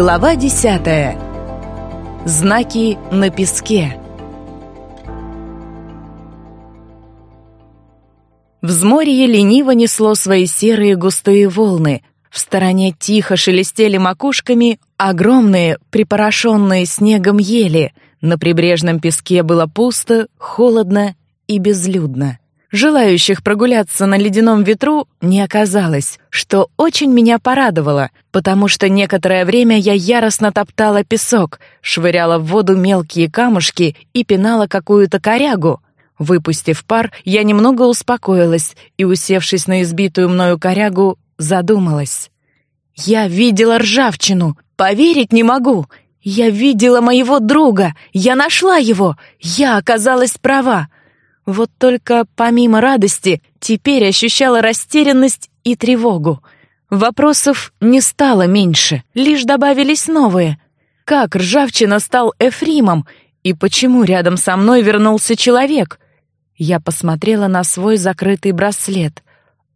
Глава десятая. Знаки на песке. Взморье лениво несло свои серые густые волны. В стороне тихо шелестели макушками огромные, припорошенные снегом ели. На прибрежном песке было пусто, холодно и безлюдно. Желающих прогуляться на ледяном ветру не оказалось, что очень меня порадовало, потому что некоторое время я яростно топтала песок, швыряла в воду мелкие камушки и пинала какую-то корягу. Выпустив пар, я немного успокоилась и, усевшись на избитую мною корягу, задумалась. Я видела ржавчину, поверить не могу. Я видела моего друга, я нашла его, я оказалась права. Вот только помимо радости теперь ощущала растерянность и тревогу. Вопросов не стало меньше, лишь добавились новые. Как ржавчина стал Эфримом и почему рядом со мной вернулся человек? Я посмотрела на свой закрытый браслет.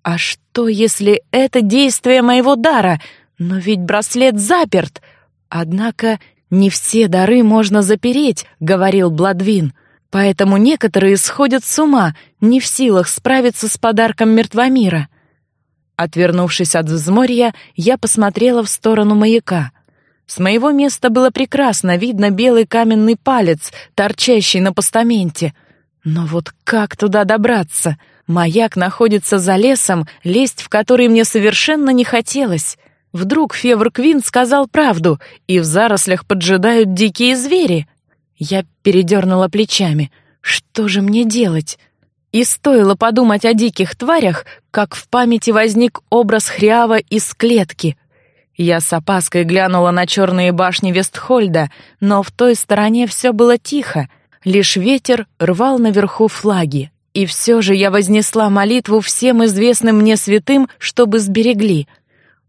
А что, если это действие моего дара? Но ведь браслет заперт. Однако не все дары можно запереть, говорил Бладвин. Поэтому некоторые сходят с ума, не в силах справиться с подарком мертвомира. Отвернувшись от взморья, я посмотрела в сторону маяка. С моего места было прекрасно видно белый каменный палец, торчащий на постаменте. Но вот как туда добраться? Маяк находится за лесом, лезть в который мне совершенно не хотелось. Вдруг Февр Квин сказал правду, и в зарослях поджидают дикие звери — я передернула плечами. Что же мне делать? И стоило подумать о диких тварях, как в памяти возник образ Хриава из клетки. Я с опаской глянула на черные башни Вестхольда, но в той стороне все было тихо, лишь ветер рвал наверху флаги. И все же я вознесла молитву всем известным мне святым, чтобы сберегли —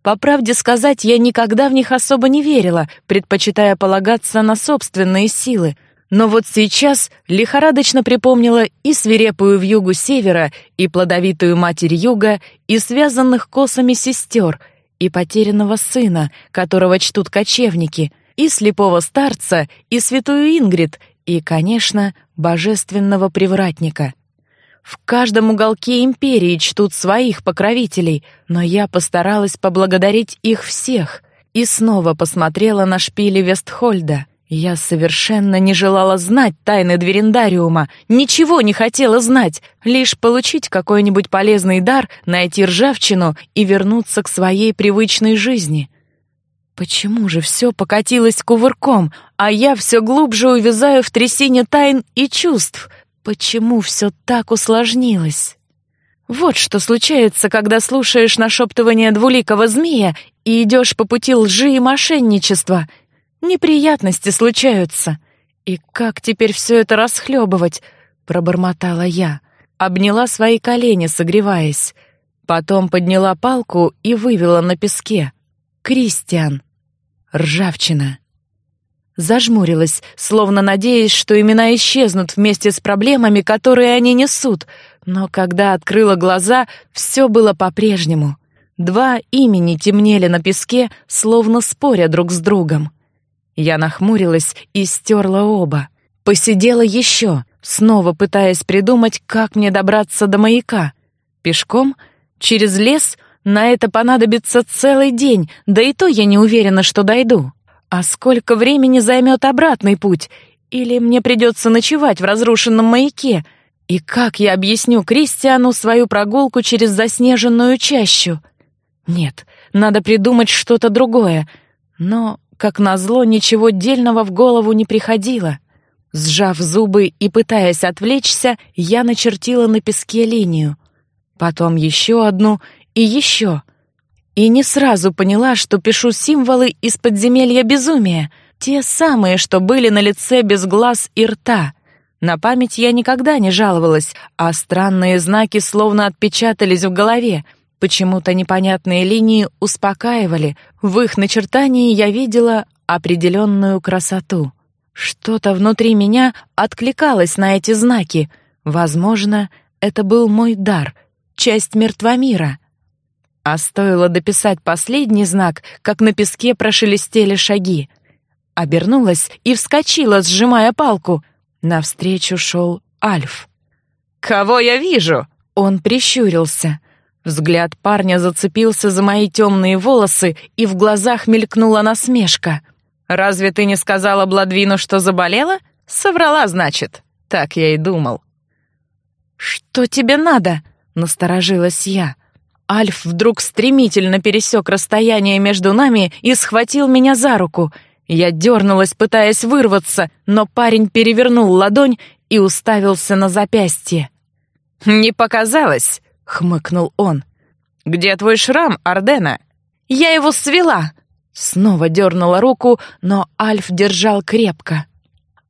по правде сказать, я никогда в них особо не верила, предпочитая полагаться на собственные силы. Но вот сейчас лихорадочно припомнила и свирепую вьюгу севера, и плодовитую матерь юга, и связанных косами сестер, и потерянного сына, которого чтут кочевники, и слепого старца, и святую Ингрид, и, конечно, божественного привратника. В каждом уголке империи чтут своих покровителей, но я постаралась поблагодарить их всех и снова посмотрела на шпили Вестхольда. Я совершенно не желала знать тайны Двериндариума, ничего не хотела знать, лишь получить какой-нибудь полезный дар, найти ржавчину и вернуться к своей привычной жизни. Почему же все покатилось кувырком, а я все глубже увязаю в трясине тайн и чувств — Почему все так усложнилось? Вот что случается, когда слушаешь нашептывание двуликого змея и идешь по пути лжи и мошенничества. Неприятности случаются. И как теперь все это расхлебывать? Пробормотала я. Обняла свои колени, согреваясь. Потом подняла палку и вывела на песке. Кристиан. Ржавчина зажмурилась, словно надеясь, что имена исчезнут вместе с проблемами, которые они несут. Но когда открыла глаза, все было по-прежнему. Два имени темнели на песке, словно споря друг с другом. Я нахмурилась и стерла оба. Посидела еще, снова пытаясь придумать, как мне добраться до маяка. Пешком? Через лес? На это понадобится целый день, да и то я не уверена, что дойду. А сколько времени займет обратный путь? Или мне придется ночевать в разрушенном маяке? И как я объясню Кристиану свою прогулку через заснеженную чащу? Нет, надо придумать что-то другое. Но, как назло, ничего дельного в голову не приходило. Сжав зубы и пытаясь отвлечься, я начертила на песке линию. Потом еще одну и еще — и не сразу поняла, что пишу символы из подземелья безумия, те самые, что были на лице без глаз и рта. На память я никогда не жаловалась, а странные знаки словно отпечатались в голове. Почему-то непонятные линии успокаивали. В их начертании я видела определенную красоту. Что-то внутри меня откликалось на эти знаки. Возможно, это был мой дар, часть мертвомира — А стоило дописать последний знак, как на песке прошелестели шаги. Обернулась и вскочила, сжимая палку. Навстречу шел Альф. «Кого я вижу?» Он прищурился. Взгляд парня зацепился за мои темные волосы, и в глазах мелькнула насмешка. «Разве ты не сказала Бладвину, что заболела? Соврала, значит. Так я и думал». «Что тебе надо?» — насторожилась я. Альф вдруг стремительно пересек расстояние между нами и схватил меня за руку. Я дернулась, пытаясь вырваться, но парень перевернул ладонь и уставился на запястье. «Не показалось», — хмыкнул он. «Где твой шрам, Ардена?» «Я его свела!» Снова дернула руку, но Альф держал крепко.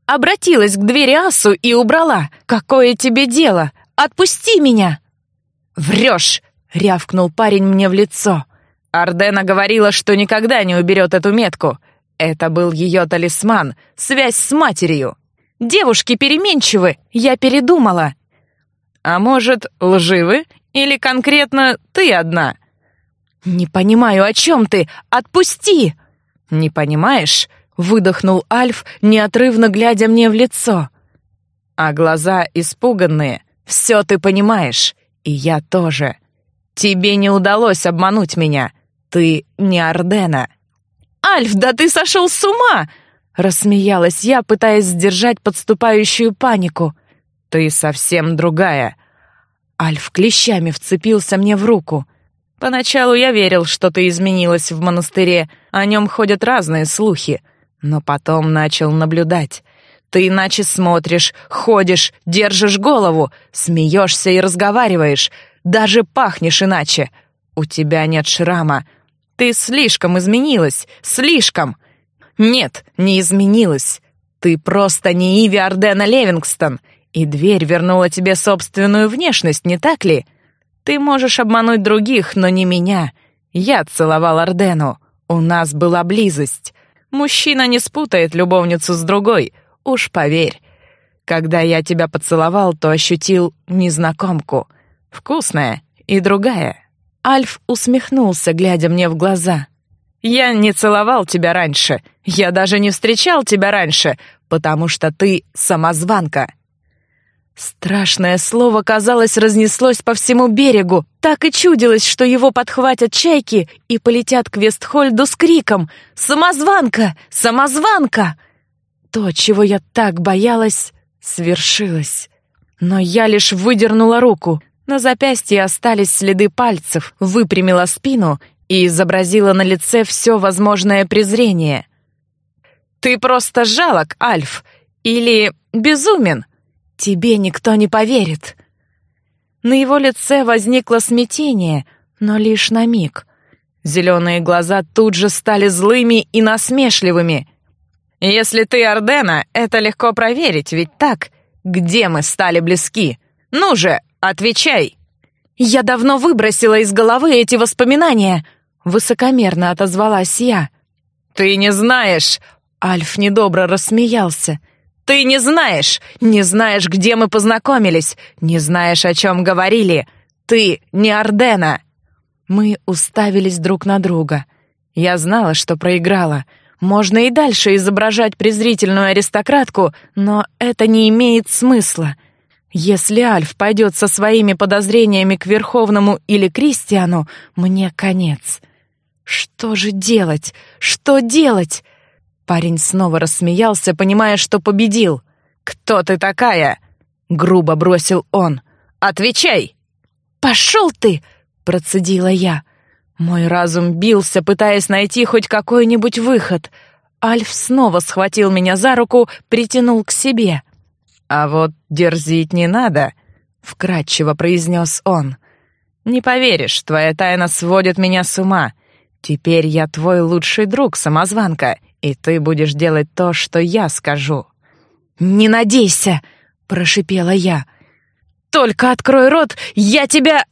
«Обратилась к двери Асу и убрала. Какое тебе дело? Отпусти меня!» «Врешь!» — рявкнул парень мне в лицо. Ардена говорила, что никогда не уберет эту метку. Это был ее талисман, связь с матерью. Девушки переменчивы, я передумала. А может, лживы? Или конкретно ты одна? Не понимаю, о чем ты? Отпусти! Не понимаешь? Выдохнул Альф, неотрывно глядя мне в лицо. А глаза испуганные. Все ты понимаешь. И я тоже. Тебе не удалось обмануть меня. Ты не Ардена. Альф, да ты сошел с ума!» Рассмеялась я, пытаясь сдержать подступающую панику. «Ты совсем другая». Альф клещами вцепился мне в руку. «Поначалу я верил, что ты изменилась в монастыре. О нем ходят разные слухи. Но потом начал наблюдать. Ты иначе смотришь, ходишь, держишь голову, смеешься и разговариваешь. Даже пахнешь иначе. У тебя нет шрама, ты слишком изменилась, слишком. Нет, не изменилась. Ты просто не Иви Ардена Левингстон, и дверь вернула тебе собственную внешность, не так ли? Ты можешь обмануть других, но не меня. Я целовал Ардену. У нас была близость. Мужчина не спутает любовницу с другой, уж поверь. Когда я тебя поцеловал, то ощутил незнакомку. Вкусная и другая. Альф усмехнулся, глядя мне в глаза. «Я не целовал тебя раньше. Я даже не встречал тебя раньше, потому что ты самозванка». Страшное слово, казалось, разнеслось по всему берегу. Так и чудилось, что его подхватят чайки и полетят к Вестхольду с криком «Самозванка! Самозванка!» То, чего я так боялась, свершилось. Но я лишь выдернула руку. На запястье остались следы пальцев, выпрямила спину и изобразила на лице все возможное презрение. «Ты просто жалок, Альф! Или безумен! Тебе никто не поверит!» На его лице возникло смятение, но лишь на миг. Зеленые глаза тут же стали злыми и насмешливыми. «Если ты Ордена, это легко проверить, ведь так? Где мы стали близки? Ну же, Отвечай!» «Я давно выбросила из головы эти воспоминания!» Высокомерно отозвалась я. «Ты не знаешь!» Альф недобро рассмеялся. «Ты не знаешь! Не знаешь, где мы познакомились! Не знаешь, о чем говорили! Ты не Ардена!» Мы уставились друг на друга. Я знала, что проиграла. Можно и дальше изображать презрительную аристократку, но это не имеет смысла. Если Альф пойдет со своими подозрениями к Верховному или Кристиану, мне конец. Что же делать? Что делать? Парень снова рассмеялся, понимая, что победил. «Кто ты такая?» — грубо бросил он. «Отвечай!» «Пошел ты!» — процедила я. Мой разум бился, пытаясь найти хоть какой-нибудь выход. Альф снова схватил меня за руку, притянул к себе — «А вот дерзить не надо», — вкратчиво произнес он. «Не поверишь, твоя тайна сводит меня с ума. Теперь я твой лучший друг, самозванка, и ты будешь делать то, что я скажу». «Не надейся!» — прошипела я. «Только открой рот, я тебя...»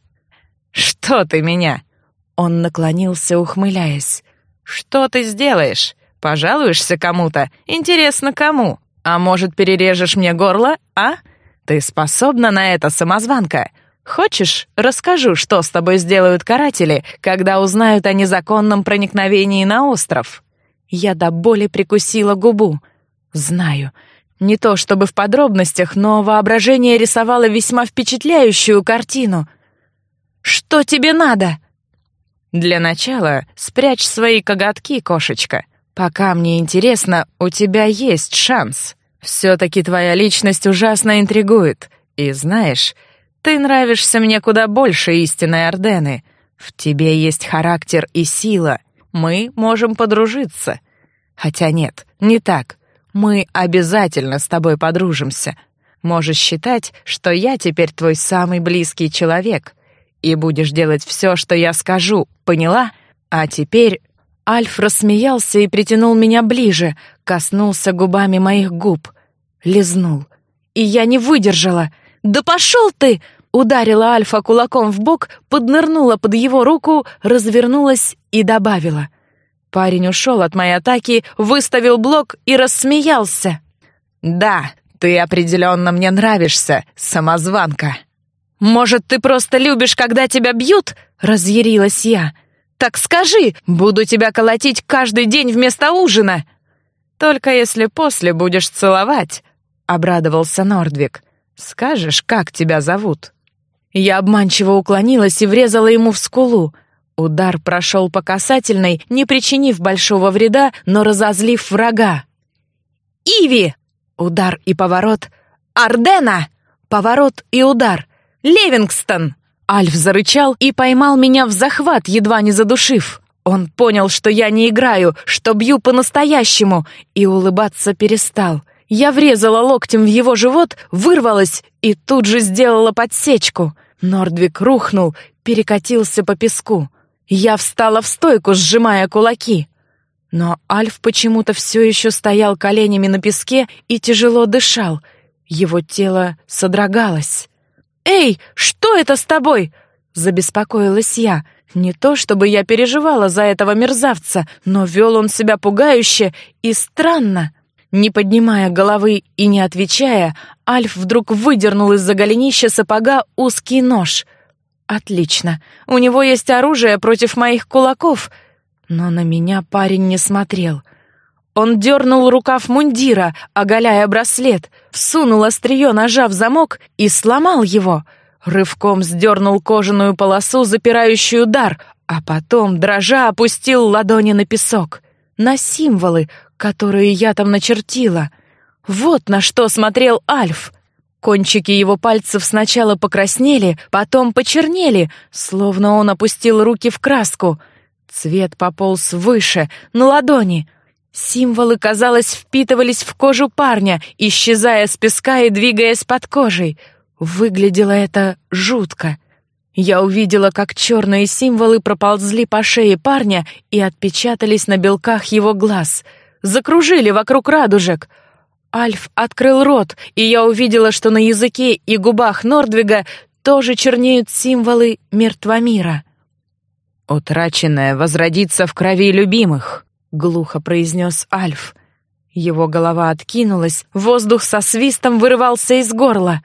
«Что ты меня?» Он наклонился, ухмыляясь. «Что ты сделаешь? Пожалуешься кому-то? Интересно, кому?» А может, перережешь мне горло, а? Ты способна на это, самозванка? Хочешь, расскажу, что с тобой сделают каратели, когда узнают о незаконном проникновении на остров?» Я до боли прикусила губу. «Знаю. Не то чтобы в подробностях, но воображение рисовало весьма впечатляющую картину. Что тебе надо?» «Для начала спрячь свои коготки, кошечка. Пока мне интересно, у тебя есть шанс. Все-таки твоя личность ужасно интригует. И знаешь, ты нравишься мне куда больше истинной Ордены. В тебе есть характер и сила. Мы можем подружиться. Хотя нет, не так. Мы обязательно с тобой подружимся. Можешь считать, что я теперь твой самый близкий человек. И будешь делать все, что я скажу, поняла? А теперь Альф рассмеялся и притянул меня ближе, коснулся губами моих губ, лизнул. И я не выдержала — «Да пошел ты!» Ударила Альфа кулаком в бок, поднырнула под его руку, развернулась и добавила. Парень ушел от моей атаки, выставил блок и рассмеялся. «Да, ты определенно мне нравишься, самозванка». «Может, ты просто любишь, когда тебя бьют?» — разъярилась я. «Так скажи, буду тебя колотить каждый день вместо ужина!» «Только если после будешь целовать», — обрадовался Нордвик. Скажешь, как тебя зовут?» Я обманчиво уклонилась и врезала ему в скулу. Удар прошел по касательной, не причинив большого вреда, но разозлив врага. «Иви!» Удар и поворот. «Ардена!» Поворот и удар. «Левингстон!» Альф зарычал и поймал меня в захват, едва не задушив. Он понял, что я не играю, что бью по-настоящему, и улыбаться перестал — я врезала локтем в его живот, вырвалась и тут же сделала подсечку. Нордвик рухнул, перекатился по песку. Я встала в стойку, сжимая кулаки. Но Альф почему-то все еще стоял коленями на песке и тяжело дышал. Его тело содрогалось. «Эй, что это с тобой?» — забеспокоилась я. Не то чтобы я переживала за этого мерзавца, но вел он себя пугающе и странно. Не поднимая головы и не отвечая, Альф вдруг выдернул из-за голенища сапога узкий нож. «Отлично. У него есть оружие против моих кулаков». Но на меня парень не смотрел. Он дернул рукав мундира, оголяя браслет, всунул острие ножа в замок и сломал его. Рывком сдернул кожаную полосу, запирающую дар, а потом, дрожа, опустил ладони на песок. На символы, которые я там начертила. Вот на что смотрел Альф. Кончики его пальцев сначала покраснели, потом почернели, словно он опустил руки в краску. Цвет пополз выше, на ладони. Символы, казалось, впитывались в кожу парня, исчезая с песка и двигаясь под кожей. Выглядело это жутко. Я увидела, как черные символы проползли по шее парня и отпечатались на белках его глаз — закружили вокруг радужек. Альф открыл рот, и я увидела, что на языке и губах Нордвига тоже чернеют символы мертвомира. «Утраченное возродится в крови любимых», — глухо произнес Альф. Его голова откинулась, воздух со свистом вырывался из горла.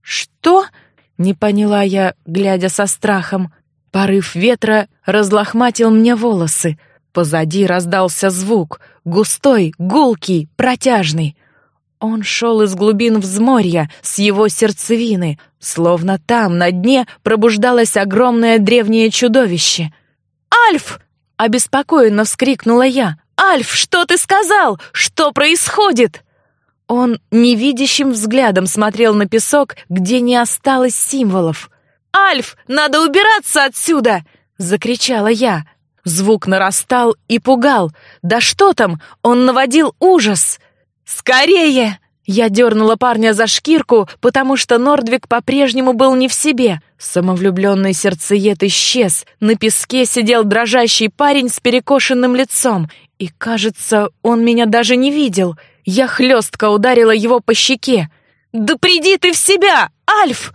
«Что?» — не поняла я, глядя со страхом. Порыв ветра разлохматил мне волосы — Позади раздался звук, густой, гулкий, протяжный. Он шел из глубин взморья, с его сердцевины, словно там, на дне, пробуждалось огромное древнее чудовище. «Альф!» — обеспокоенно вскрикнула я. «Альф, что ты сказал? Что происходит?» Он невидящим взглядом смотрел на песок, где не осталось символов. «Альф, надо убираться отсюда!» — закричала я. Звук нарастал и пугал. Да что там, он наводил ужас. «Скорее!» Я дернула парня за шкирку, потому что Нордвик по-прежнему был не в себе. Самовлюбленный сердцеед исчез. На песке сидел дрожащий парень с перекошенным лицом. И, кажется, он меня даже не видел. Я хлестко ударила его по щеке. «Да приди ты в себя, Альф!»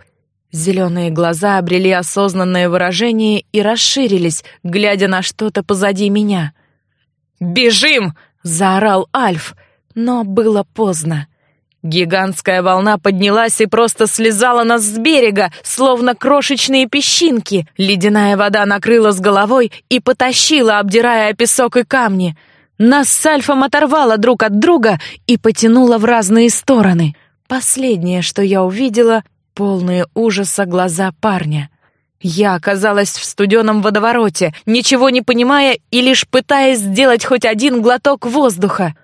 Зеленые глаза обрели осознанное выражение и расширились, глядя на что-то позади меня. «Бежим!» — заорал Альф, но было поздно. Гигантская волна поднялась и просто слезала нас с берега, словно крошечные песчинки. Ледяная вода накрыла с головой и потащила, обдирая песок и камни. Нас с Альфом оторвало друг от друга и потянуло в разные стороны. Последнее, что я увидела, полные ужаса глаза парня. Я оказалась в студеном водовороте, ничего не понимая и лишь пытаясь сделать хоть один глоток воздуха.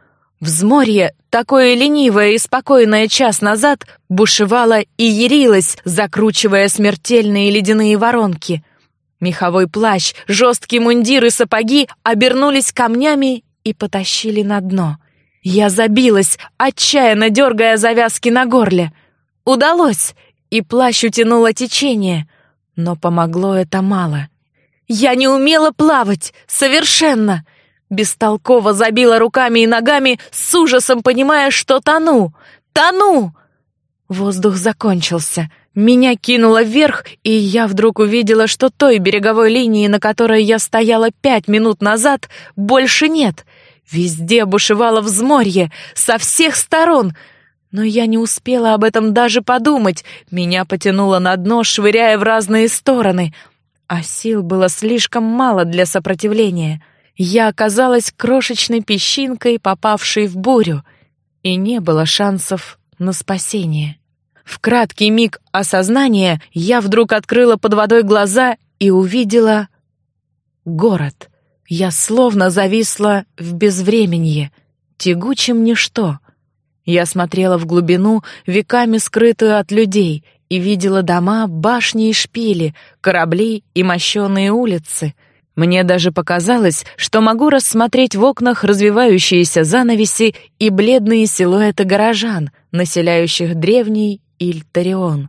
Взморье, такое ленивое и спокойное час назад, бушевало и ярилось, закручивая смертельные ледяные воронки. Меховой плащ, жесткий мундир и сапоги обернулись камнями и потащили на дно. Я забилась, отчаянно дергая завязки на горле. Удалось, и плащ утянуло течение, но помогло это мало. Я не умела плавать, совершенно — Бестолково забила руками и ногами, с ужасом понимая, что тону. Тону! Воздух закончился. Меня кинуло вверх, и я вдруг увидела, что той береговой линии, на которой я стояла пять минут назад, больше нет. Везде бушевало взморье, со всех сторон. Но я не успела об этом даже подумать. Меня потянуло на дно, швыряя в разные стороны. А сил было слишком мало для сопротивления я оказалась крошечной песчинкой, попавшей в бурю, и не было шансов на спасение. В краткий миг осознания я вдруг открыла под водой глаза и увидела город. Я словно зависла в безвременье, тягучем ничто. Я смотрела в глубину, веками скрытую от людей, и видела дома, башни и шпили, корабли и мощеные улицы — мне даже показалось, что могу рассмотреть в окнах развивающиеся занавеси и бледные силуэты горожан, населяющих древний Ильтарион.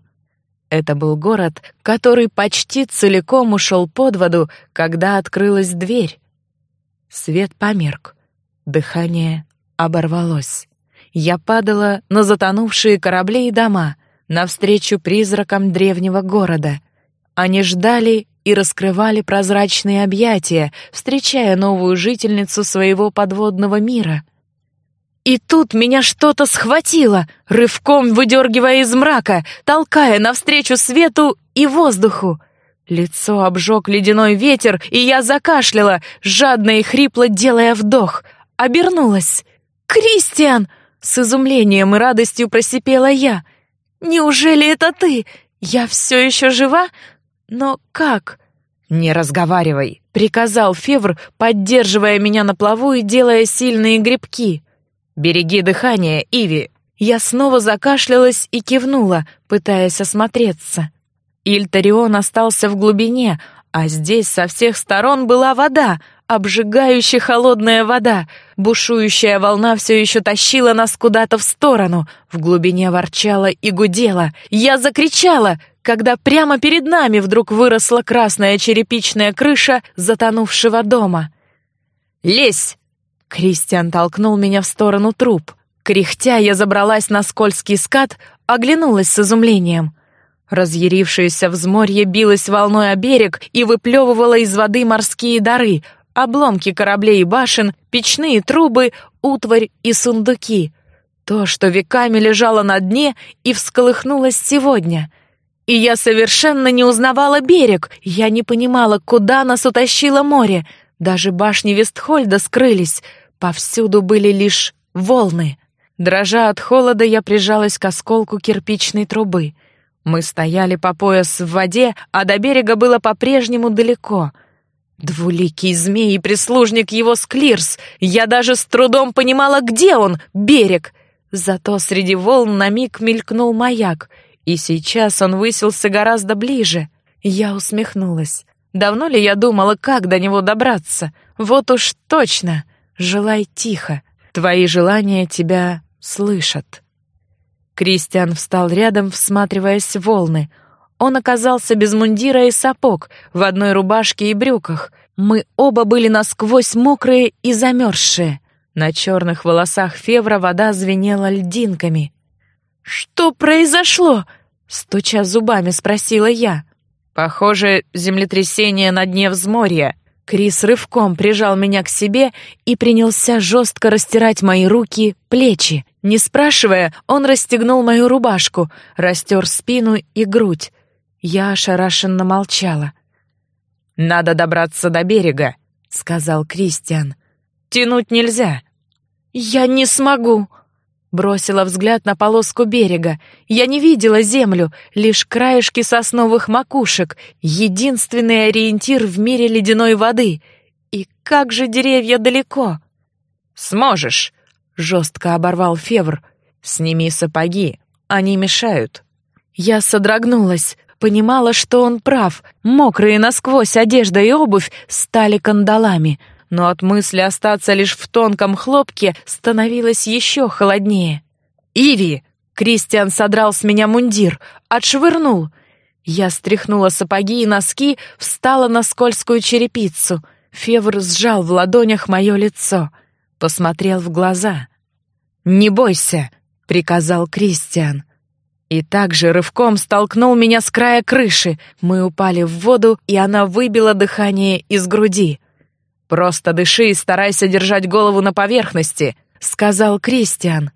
Это был город, который почти целиком ушел под воду, когда открылась дверь. Свет померк, дыхание оборвалось. Я падала на затонувшие корабли и дома, навстречу призракам древнего города. Они ждали и раскрывали прозрачные объятия, встречая новую жительницу своего подводного мира. И тут меня что-то схватило, рывком выдергивая из мрака, толкая навстречу свету и воздуху. Лицо обжег ледяной ветер, и я закашляла, жадно и хрипло делая вдох. Обернулась. «Кристиан!» — с изумлением и радостью просипела я. «Неужели это ты? Я все еще жива? «Но как?» «Не разговаривай», — приказал Февр, поддерживая меня на плаву и делая сильные грибки. «Береги дыхание, Иви». Я снова закашлялась и кивнула, пытаясь осмотреться. Ильтарион остался в глубине, а здесь со всех сторон была вода, обжигающая холодная вода. Бушующая волна все еще тащила нас куда-то в сторону. В глубине ворчала и гудела. Я закричала — когда прямо перед нами вдруг выросла красная черепичная крыша затонувшего дома. «Лезь!» Кристиан толкнул меня в сторону труб. Кряхтя я забралась на скользкий скат, оглянулась с изумлением. Разъярившееся взморье билось волной о берег и выплевывало из воды морские дары, обломки кораблей и башен, печные трубы, утварь и сундуки. То, что веками лежало на дне и всколыхнулось сегодня — и я совершенно не узнавала берег. Я не понимала, куда нас утащило море. Даже башни Вестхольда скрылись. Повсюду были лишь волны. Дрожа от холода, я прижалась к осколку кирпичной трубы. Мы стояли по пояс в воде, а до берега было по-прежнему далеко. Двуликий змей и прислужник его Склирс. Я даже с трудом понимала, где он, берег. Зато среди волн на миг мелькнул маяк — и сейчас он высился гораздо ближе. Я усмехнулась. Давно ли я думала, как до него добраться? Вот уж точно. Желай тихо. Твои желания тебя слышат. Кристиан встал рядом, всматриваясь в волны. Он оказался без мундира и сапог, в одной рубашке и брюках. Мы оба были насквозь мокрые и замерзшие. На черных волосах Февра вода звенела льдинками. «Что произошло?» — стуча зубами, спросила я. «Похоже, землетрясение на дне взморья». Крис рывком прижал меня к себе и принялся жестко растирать мои руки, плечи. Не спрашивая, он расстегнул мою рубашку, растер спину и грудь. Я ошарашенно молчала. «Надо добраться до берега», — сказал Кристиан. «Тянуть нельзя». «Я не смогу», — бросила взгляд на полоску берега. Я не видела землю, лишь краешки сосновых макушек, единственный ориентир в мире ледяной воды. И как же деревья далеко! «Сможешь», — жестко оборвал Февр. «Сними сапоги, они мешают». Я содрогнулась, понимала, что он прав. Мокрые насквозь одежда и обувь стали кандалами, но от мысли остаться лишь в тонком хлопке становилось еще холоднее. «Иви!» — Кристиан содрал с меня мундир, отшвырнул. Я стряхнула сапоги и носки, встала на скользкую черепицу. Февр сжал в ладонях мое лицо — посмотрел в глаза. «Не бойся», — приказал Кристиан. И также рывком столкнул меня с края крыши. Мы упали в воду, и она выбила дыхание из груди. «Просто дыши и старайся держать голову на поверхности», — сказал Кристиан.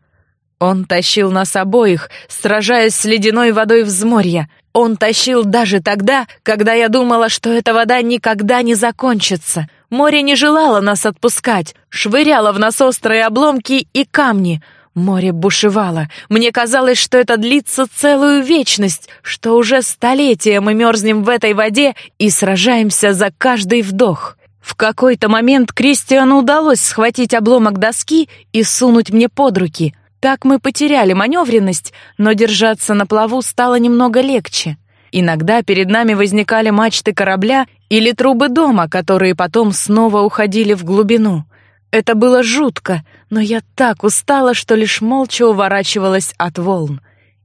Он тащил нас обоих, сражаясь с ледяной водой взморья. Он тащил даже тогда, когда я думала, что эта вода никогда не закончится. Море не желало нас отпускать, швыряло в нас острые обломки и камни. Море бушевало. Мне казалось, что это длится целую вечность, что уже столетия мы мерзнем в этой воде и сражаемся за каждый вдох. В какой-то момент Кристиану удалось схватить обломок доски и сунуть мне под руки. Так мы потеряли маневренность, но держаться на плаву стало немного легче. Иногда перед нами возникали мачты корабля или трубы дома, которые потом снова уходили в глубину. Это было жутко, но я так устала, что лишь молча уворачивалась от волн.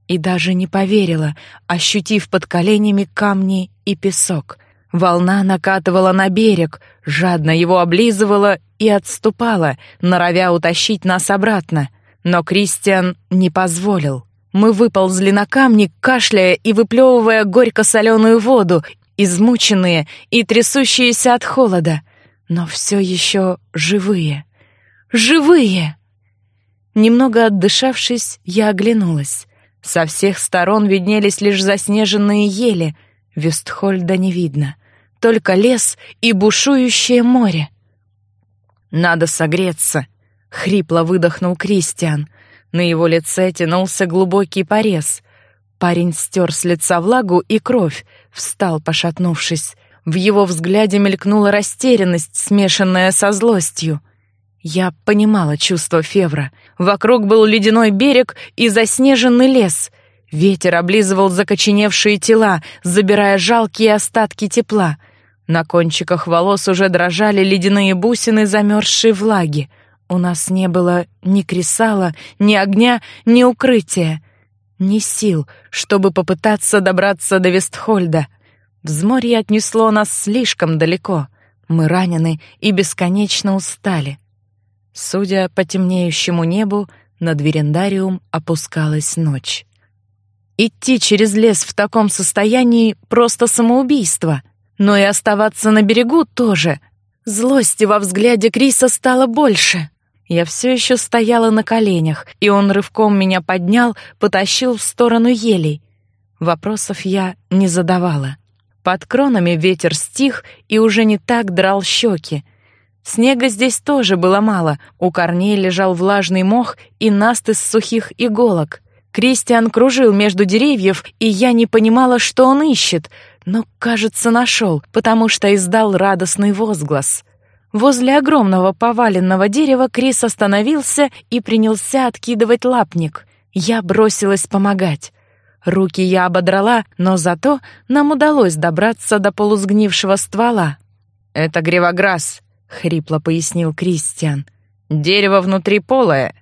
И даже не поверила, ощутив под коленями камни и песок. Волна накатывала на берег, жадно его облизывала и отступала, норовя утащить нас обратно. Но Кристиан не позволил. Мы выползли на камни, кашляя и выплевывая горько-соленую воду, измученные и трясущиеся от холода, но все еще живые. Живые! Немного отдышавшись, я оглянулась. Со всех сторон виднелись лишь заснеженные ели, Вестхольда не видно. Только лес и бушующее море. «Надо согреться», Хрипло выдохнул Кристиан. На его лице тянулся глубокий порез. Парень стер с лица влагу и кровь, встал, пошатнувшись. В его взгляде мелькнула растерянность, смешанная со злостью. Я понимала чувство Февра. Вокруг был ледяной берег и заснеженный лес. Ветер облизывал закоченевшие тела, забирая жалкие остатки тепла. На кончиках волос уже дрожали ледяные бусины замерзшей влаги. У нас не было ни кресала, ни огня, ни укрытия, ни сил, чтобы попытаться добраться до Вестхольда. Взморье отнесло нас слишком далеко. Мы ранены и бесконечно устали. Судя по темнеющему небу, над Верендариум опускалась ночь. Идти через лес в таком состоянии — просто самоубийство. Но и оставаться на берегу тоже. Злости во взгляде Криса стало больше. Я все еще стояла на коленях, и он рывком меня поднял, потащил в сторону елей. Вопросов я не задавала. Под кронами ветер стих и уже не так драл щеки. Снега здесь тоже было мало, у корней лежал влажный мох и наст из сухих иголок. Кристиан кружил между деревьев, и я не понимала, что он ищет, но, кажется, нашел, потому что издал радостный возглас — Возле огромного поваленного дерева Крис остановился и принялся откидывать лапник. Я бросилась помогать. Руки я ободрала, но зато нам удалось добраться до полусгнившего ствола. «Это гривограсс», — хрипло пояснил Кристиан. «Дерево внутри полое».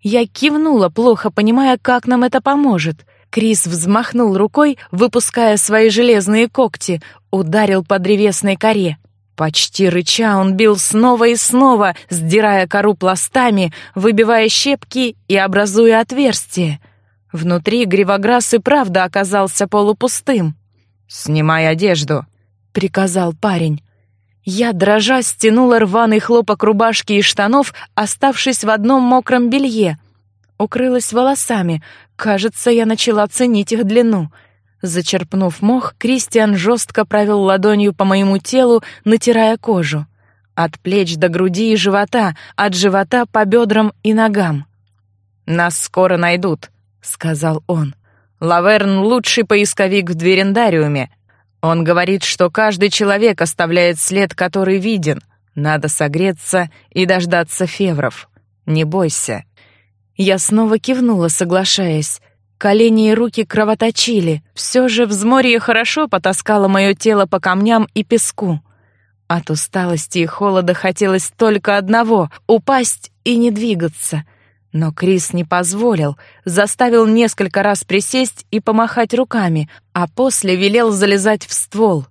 Я кивнула, плохо понимая, как нам это поможет. Крис взмахнул рукой, выпуская свои железные когти, ударил по древесной коре. Почти рыча он бил снова и снова, сдирая кору пластами, выбивая щепки и образуя отверстие. Внутри гривограсс и правда оказался полупустым. «Снимай одежду», — приказал парень. Я, дрожа, стянула рваный хлопок рубашки и штанов, оставшись в одном мокром белье. укрылась волосами. Кажется, я начала ценить их длину. Зачерпнув мох, Кристиан жестко провел ладонью по моему телу, натирая кожу. От плеч до груди и живота, от живота по бедрам и ногам. «Нас скоро найдут», — сказал он. «Лаверн — лучший поисковик в Дверендариуме. Он говорит, что каждый человек оставляет след, который виден. Надо согреться и дождаться февров. Не бойся». Я снова кивнула, соглашаясь. Колени и руки кровоточили. Все же взморье хорошо потаскало мое тело по камням и песку. От усталости и холода хотелось только одного — упасть и не двигаться. Но Крис не позволил, заставил несколько раз присесть и помахать руками, а после велел залезать в ствол.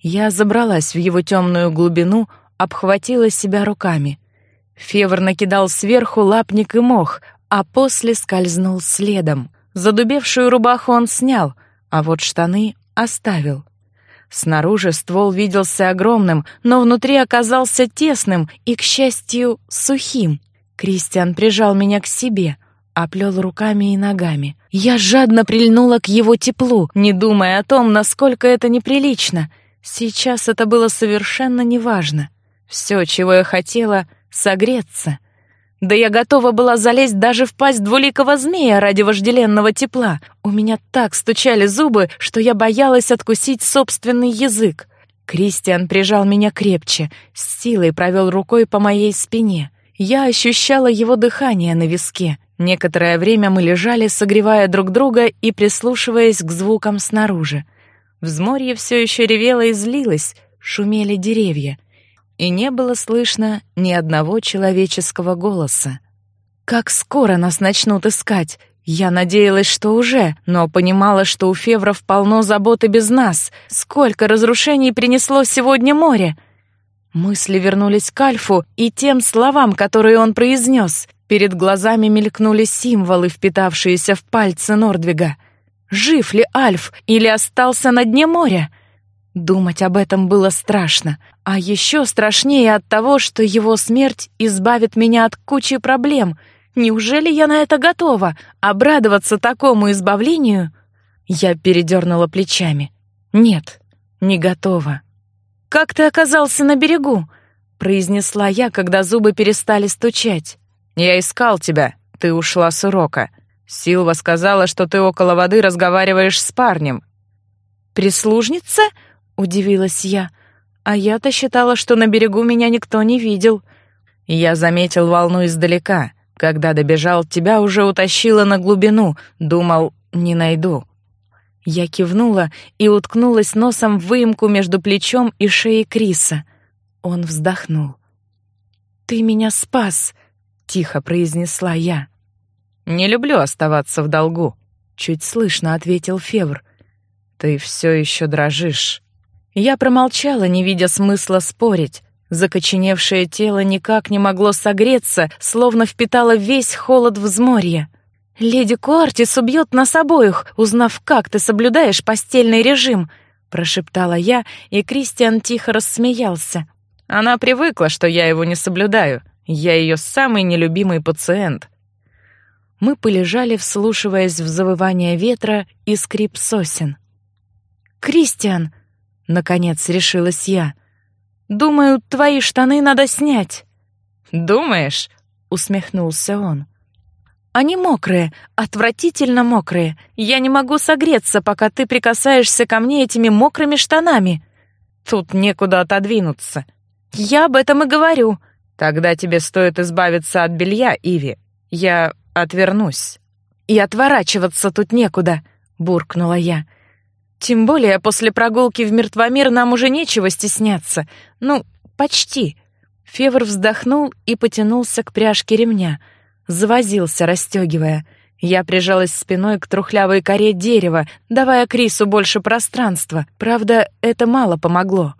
Я забралась в его темную глубину, обхватила себя руками. Февр накидал сверху лапник и мох, а после скользнул следом. Задубевшую рубаху он снял, а вот штаны оставил. Снаружи ствол виделся огромным, но внутри оказался тесным и, к счастью, сухим. Кристиан прижал меня к себе, оплел руками и ногами. Я жадно прильнула к его теплу, не думая о том, насколько это неприлично. Сейчас это было совершенно неважно. Все, чего я хотела — согреться — да я готова была залезть даже в пасть двуликого змея ради вожделенного тепла. У меня так стучали зубы, что я боялась откусить собственный язык. Кристиан прижал меня крепче, с силой провел рукой по моей спине. Я ощущала его дыхание на виске. Некоторое время мы лежали, согревая друг друга и прислушиваясь к звукам снаружи. Взморье все еще ревело и злилось, шумели деревья — и не было слышно ни одного человеческого голоса. Как скоро нас начнут искать? Я надеялась, что уже, но понимала, что у Февров полно заботы без нас. Сколько разрушений принесло сегодня море! Мысли вернулись к Альфу и тем словам, которые он произнес. Перед глазами мелькнули символы, впитавшиеся в пальцы Нордвига. Жив ли Альф или остался на дне моря? Думать об этом было страшно, а еще страшнее от того, что его смерть избавит меня от кучи проблем. Неужели я на это готова? Обрадоваться такому избавлению? Я передернула плечами. Нет, не готова. «Как ты оказался на берегу?» — произнесла я, когда зубы перестали стучать. «Я искал тебя. Ты ушла с урока. Силва сказала, что ты около воды разговариваешь с парнем». «Прислужница?» удивилась я. А я-то считала, что на берегу меня никто не видел. Я заметил волну издалека. Когда добежал, тебя уже утащило на глубину. Думал, не найду. Я кивнула и уткнулась носом в выемку между плечом и шеей Криса. Он вздохнул. «Ты меня спас», — тихо произнесла я. «Не люблю оставаться в долгу», — чуть слышно ответил Февр. «Ты все еще дрожишь». Я промолчала, не видя смысла спорить. Закоченевшее тело никак не могло согреться, словно впитало весь холод взморья. «Леди Куартис убьет нас обоих, узнав, как ты соблюдаешь постельный режим», — прошептала я, и Кристиан тихо рассмеялся. «Она привыкла, что я его не соблюдаю. Я ее самый нелюбимый пациент». Мы полежали, вслушиваясь в завывание ветра и скрип сосен. «Кристиан!» Наконец решилась я. «Думаю, твои штаны надо снять». «Думаешь?» — усмехнулся он. «Они мокрые, отвратительно мокрые. Я не могу согреться, пока ты прикасаешься ко мне этими мокрыми штанами. Тут некуда отодвинуться. Я об этом и говорю. Тогда тебе стоит избавиться от белья, Иви. Я отвернусь». «И отворачиваться тут некуда», — буркнула я. Тем более после прогулки в мертвомир нам уже нечего стесняться. Ну, почти. Февр вздохнул и потянулся к пряжке ремня. Завозился, расстегивая. Я прижалась спиной к трухлявой коре дерева, давая Крису больше пространства. Правда, это мало помогло.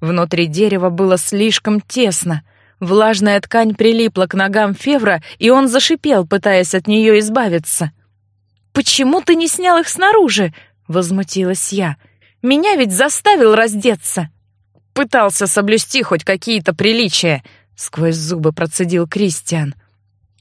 Внутри дерева было слишком тесно. Влажная ткань прилипла к ногам Февра, и он зашипел, пытаясь от нее избавиться. «Почему ты не снял их снаружи?» — возмутилась я. «Меня ведь заставил раздеться!» «Пытался соблюсти хоть какие-то приличия», — сквозь зубы процедил Кристиан.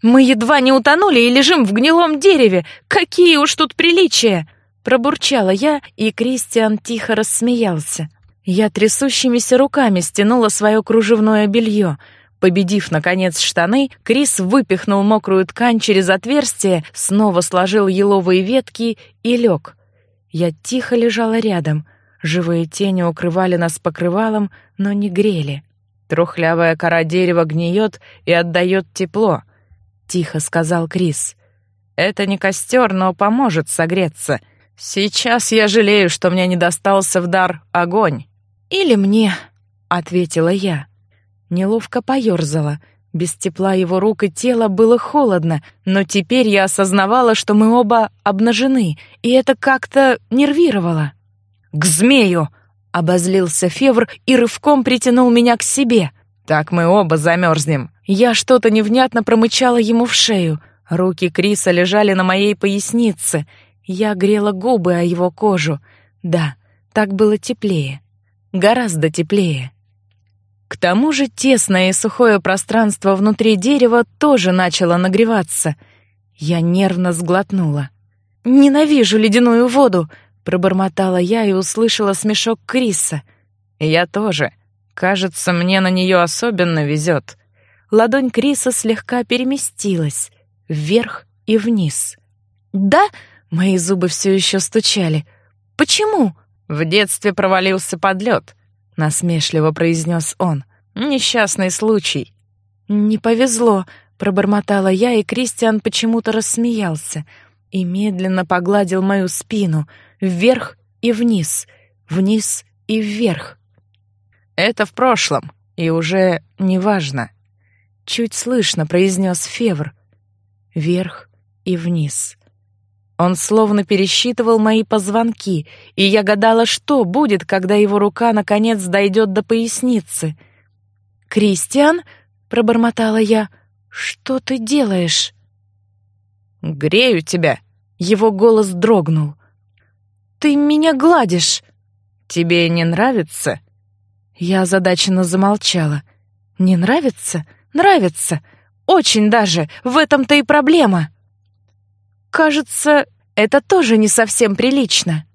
Мы едва не утонули и лежим в гнилом дереве. Какие уж тут приличия!» Пробурчала я, и Кристиан тихо рассмеялся. Я трясущимися руками стянула свое кружевное белье. Победив, наконец, штаны, Крис выпихнул мокрую ткань через отверстие, снова сложил еловые ветки и лег. Я тихо лежала рядом. Живые тени укрывали нас покрывалом, но не грели. Трухлявая кора дерева гниет и отдает тепло —— тихо сказал Крис. «Это не костер, но поможет согреться. Сейчас я жалею, что мне не достался в дар огонь». «Или мне», — ответила я. Неловко поёрзала. Без тепла его рук и тела было холодно, но теперь я осознавала, что мы оба обнажены, и это как-то нервировало. «К змею!» — обозлился Февр и рывком притянул меня к себе. «Так мы оба замерзнем». Я что-то невнятно промычала ему в шею. Руки Криса лежали на моей пояснице. Я грела губы о его кожу. Да, так было теплее. Гораздо теплее. К тому же тесное и сухое пространство внутри дерева тоже начало нагреваться. Я нервно сглотнула. «Ненавижу ледяную воду!» — пробормотала я и услышала смешок Криса. «Я тоже. Кажется, мне на нее особенно везет». Ладонь Криса слегка переместилась вверх и вниз. «Да?» — мои зубы все еще стучали. «Почему?» «В детстве провалился под лед», — насмешливо произнес он. «Несчастный случай». «Не повезло», — пробормотала я, и Кристиан почему-то рассмеялся и медленно погладил мою спину вверх и вниз, вниз и вверх. «Это в прошлом, и уже не важно». Чуть слышно произнес Февр. Вверх и вниз. Он словно пересчитывал мои позвонки, и я гадала, что будет, когда его рука наконец дойдет до поясницы. «Кристиан?» — пробормотала я. «Что ты делаешь?» «Грею тебя!» — его голос дрогнул. «Ты меня гладишь!» «Тебе не нравится?» Я озадаченно замолчала. «Не нравится?» Нравится. Очень даже. В этом-то и проблема. Кажется, это тоже не совсем прилично.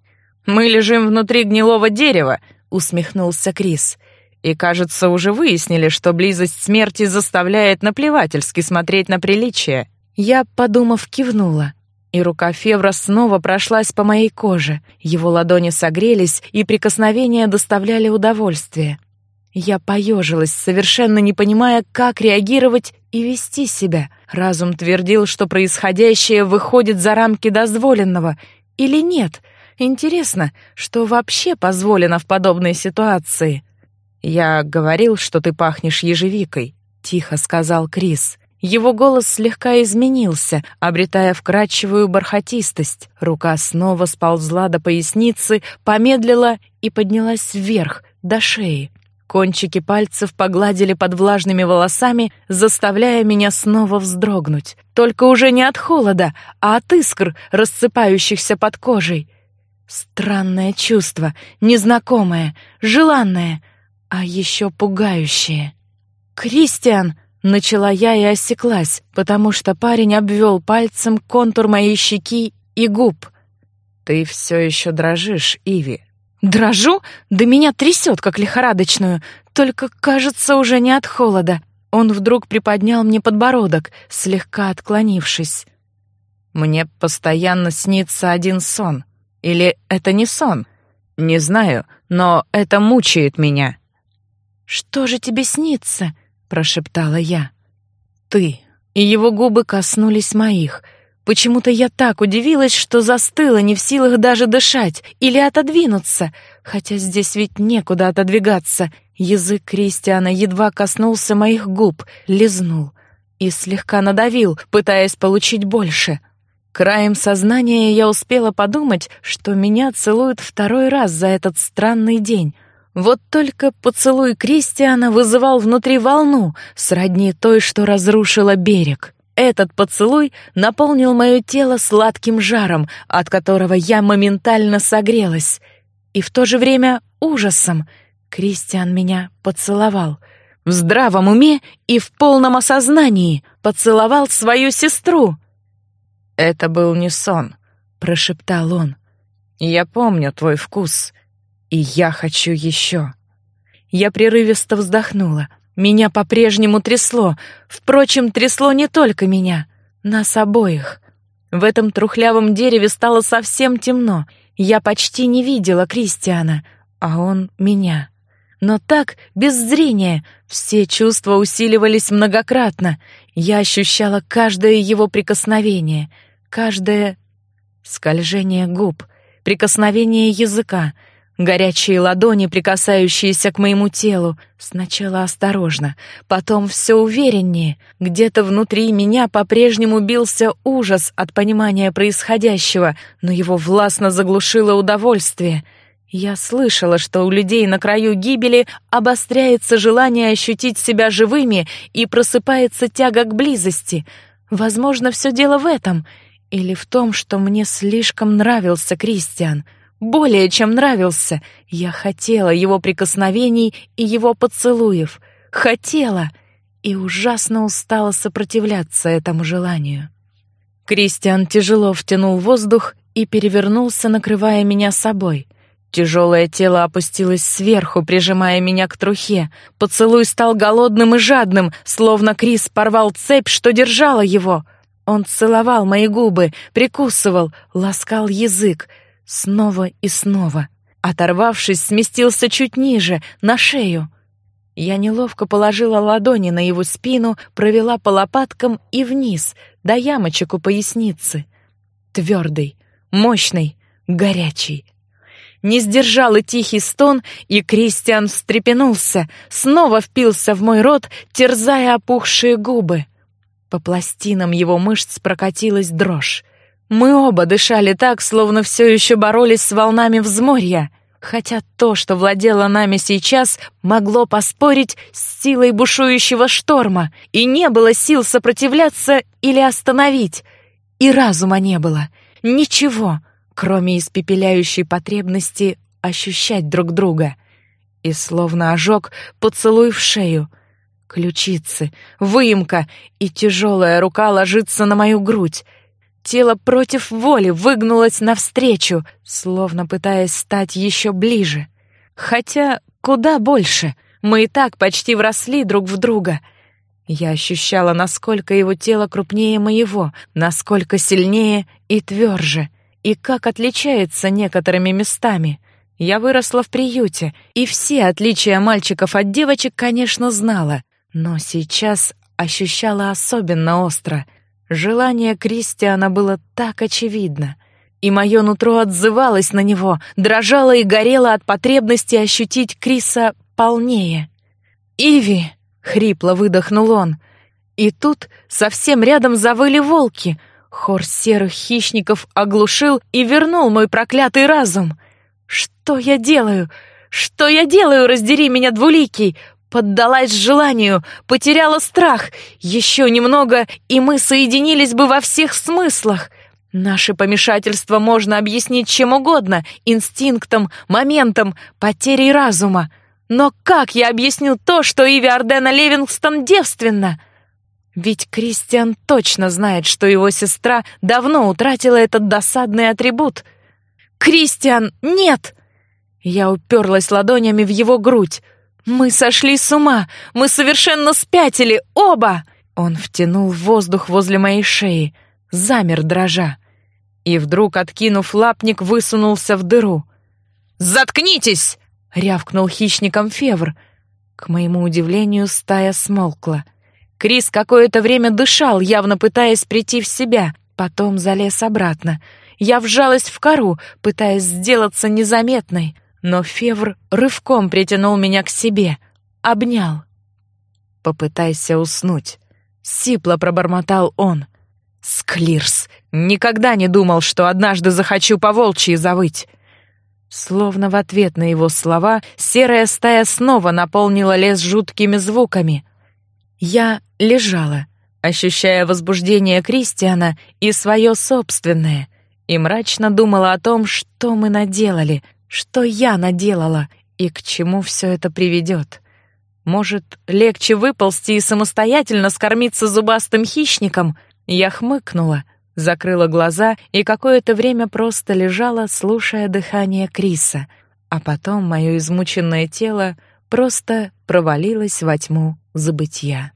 Мы лежим внутри гнилого дерева, усмехнулся Крис. И, кажется, уже выяснили, что близость смерти заставляет наплевательски смотреть на приличие. Я, подумав, кивнула. И рука Февра снова прошлась по моей коже. Его ладони согрелись, и прикосновения доставляли удовольствие. Я поежилась, совершенно не понимая, как реагировать и вести себя. Разум твердил, что происходящее выходит за рамки дозволенного. Или нет? Интересно, что вообще позволено в подобной ситуации? «Я говорил, что ты пахнешь ежевикой», — тихо сказал Крис. Его голос слегка изменился, обретая вкрадчивую бархатистость. Рука снова сползла до поясницы, помедлила и поднялась вверх, до шеи. Кончики пальцев погладили под влажными волосами, заставляя меня снова вздрогнуть. Только уже не от холода, а от искр, рассыпающихся под кожей. Странное чувство, незнакомое, желанное, а еще пугающее. «Кристиан!» — начала я и осеклась, потому что парень обвел пальцем контур моей щеки и губ. «Ты все еще дрожишь, Иви», Дрожу, да меня трясет, как лихорадочную, только, кажется, уже не от холода. Он вдруг приподнял мне подбородок, слегка отклонившись. Мне постоянно снится один сон. Или это не сон? Не знаю, но это мучает меня. «Что же тебе снится?» — прошептала я. «Ты». И его губы коснулись моих — Почему-то я так удивилась, что застыла, не в силах даже дышать или отодвинуться, хотя здесь ведь некуда отодвигаться. Язык Кристиана едва коснулся моих губ, лизнул и слегка надавил, пытаясь получить больше. Краем сознания я успела подумать, что меня целуют второй раз за этот странный день. Вот только поцелуй Кристиана вызывал внутри волну, сродни той, что разрушила берег. Этот поцелуй наполнил мое тело сладким жаром, от которого я моментально согрелась. И в то же время ужасом. Кристиан меня поцеловал. В здравом уме и в полном осознании, поцеловал свою сестру. «Это был не сон», — прошептал он. «Я помню твой вкус, и я хочу еще». Я прерывисто вздохнула. Меня по-прежнему трясло. Впрочем, трясло не только меня, нас обоих. В этом трухлявом дереве стало совсем темно. Я почти не видела Кристиана, а он меня. Но так, без зрения, все чувства усиливались многократно. Я ощущала каждое его прикосновение, каждое скольжение губ, прикосновение языка — Горячие ладони, прикасающиеся к моему телу, сначала осторожно, потом все увереннее. Где-то внутри меня по-прежнему бился ужас от понимания происходящего, но его властно заглушило удовольствие. Я слышала, что у людей на краю гибели обостряется желание ощутить себя живыми и просыпается тяга к близости. Возможно, все дело в этом или в том, что мне слишком нравился Кристиан — более чем нравился. Я хотела его прикосновений и его поцелуев. Хотела и ужасно устала сопротивляться этому желанию. Кристиан тяжело втянул воздух и перевернулся, накрывая меня собой. Тяжелое тело опустилось сверху, прижимая меня к трухе. Поцелуй стал голодным и жадным, словно Крис порвал цепь, что держала его. Он целовал мои губы, прикусывал, ласкал язык, Снова и снова. Оторвавшись, сместился чуть ниже, на шею. Я неловко положила ладони на его спину, провела по лопаткам и вниз, до ямочек у поясницы. Твердый, мощный, горячий. Не сдержал и тихий стон, и Кристиан встрепенулся, снова впился в мой рот, терзая опухшие губы. По пластинам его мышц прокатилась дрожь. Мы оба дышали так, словно все еще боролись с волнами взморья, хотя то, что владело нами сейчас, могло поспорить с силой бушующего шторма, и не было сил сопротивляться или остановить, и разума не было. Ничего, кроме испепеляющей потребности ощущать друг друга. И словно ожог поцелуй в шею, ключицы, выемка, и тяжелая рука ложится на мою грудь, Тело против воли выгнулось навстречу, словно пытаясь стать еще ближе. Хотя куда больше. Мы и так почти вросли друг в друга. Я ощущала, насколько его тело крупнее моего, насколько сильнее и тверже, и как отличается некоторыми местами. Я выросла в приюте, и все отличия мальчиков от девочек, конечно, знала, но сейчас ощущала особенно остро — Желание Кристиана было так очевидно, и мое нутро отзывалось на него, дрожало и горело от потребности ощутить Криса полнее. «Иви!» — хрипло выдохнул он. И тут совсем рядом завыли волки. Хор серых хищников оглушил и вернул мой проклятый разум. «Что я делаю? Что я делаю, раздери меня, двуликий? Поддалась желанию, потеряла страх. Еще немного, и мы соединились бы во всех смыслах. Наше помешательство можно объяснить чем угодно — инстинктом, моментом, потерей разума. Но как я объясню то, что Иви Ардена Левингстон девственна? Ведь Кристиан точно знает, что его сестра давно утратила этот досадный атрибут. «Кристиан, нет!» Я уперлась ладонями в его грудь. «Мы сошли с ума! Мы совершенно спятили! Оба!» Он втянул воздух возле моей шеи, замер дрожа. И вдруг, откинув лапник, высунулся в дыру. «Заткнитесь!» — рявкнул хищником Февр. К моему удивлению, стая смолкла. Крис какое-то время дышал, явно пытаясь прийти в себя, потом залез обратно. Я вжалась в кору, пытаясь сделаться незаметной — но Февр рывком притянул меня к себе, обнял. «Попытайся уснуть», — сипло пробормотал он. «Склирс! Никогда не думал, что однажды захочу по волчьи завыть!» Словно в ответ на его слова серая стая снова наполнила лес жуткими звуками. Я лежала, ощущая возбуждение Кристиана и свое собственное, и мрачно думала о том, что мы наделали — что я наделала и к чему все это приведет? Может, легче выползти и самостоятельно скормиться зубастым хищником? Я хмыкнула, закрыла глаза и какое-то время просто лежала, слушая дыхание Криса, а потом мое измученное тело просто провалилось во тьму забытья.